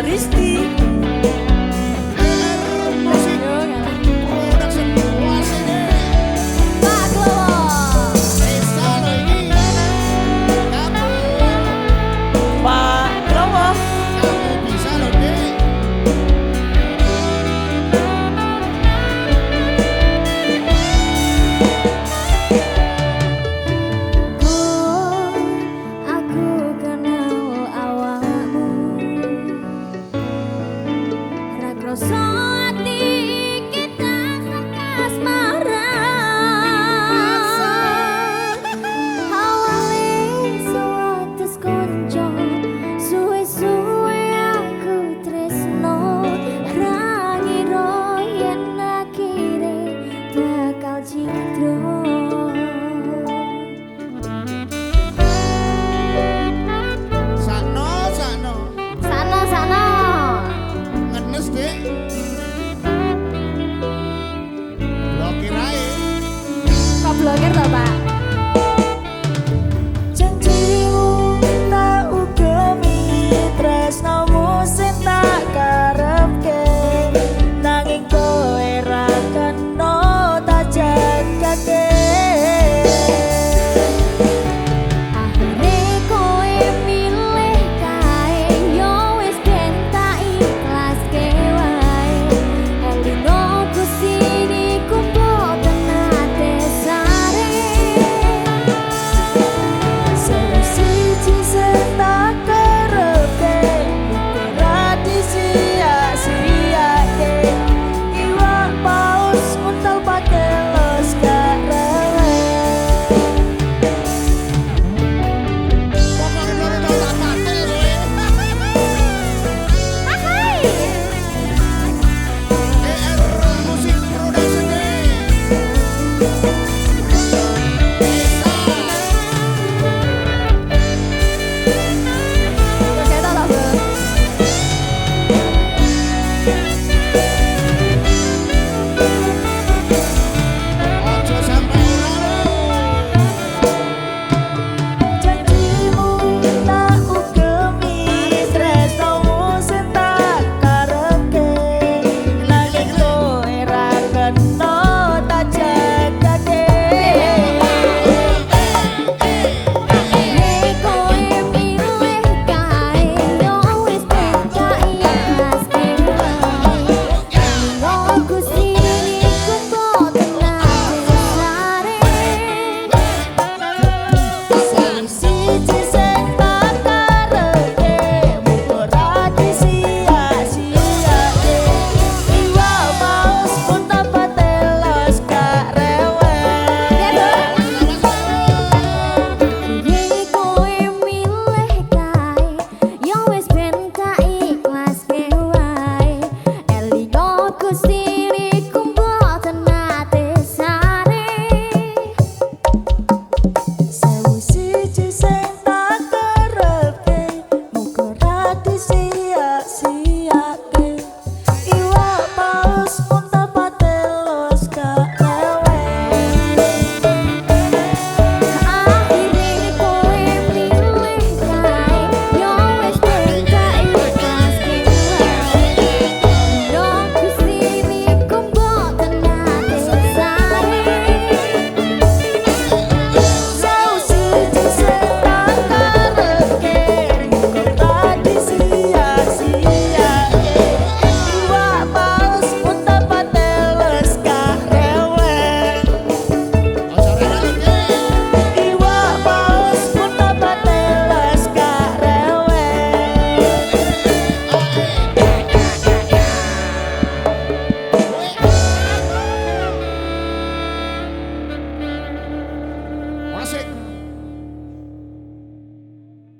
Eucharistie. días.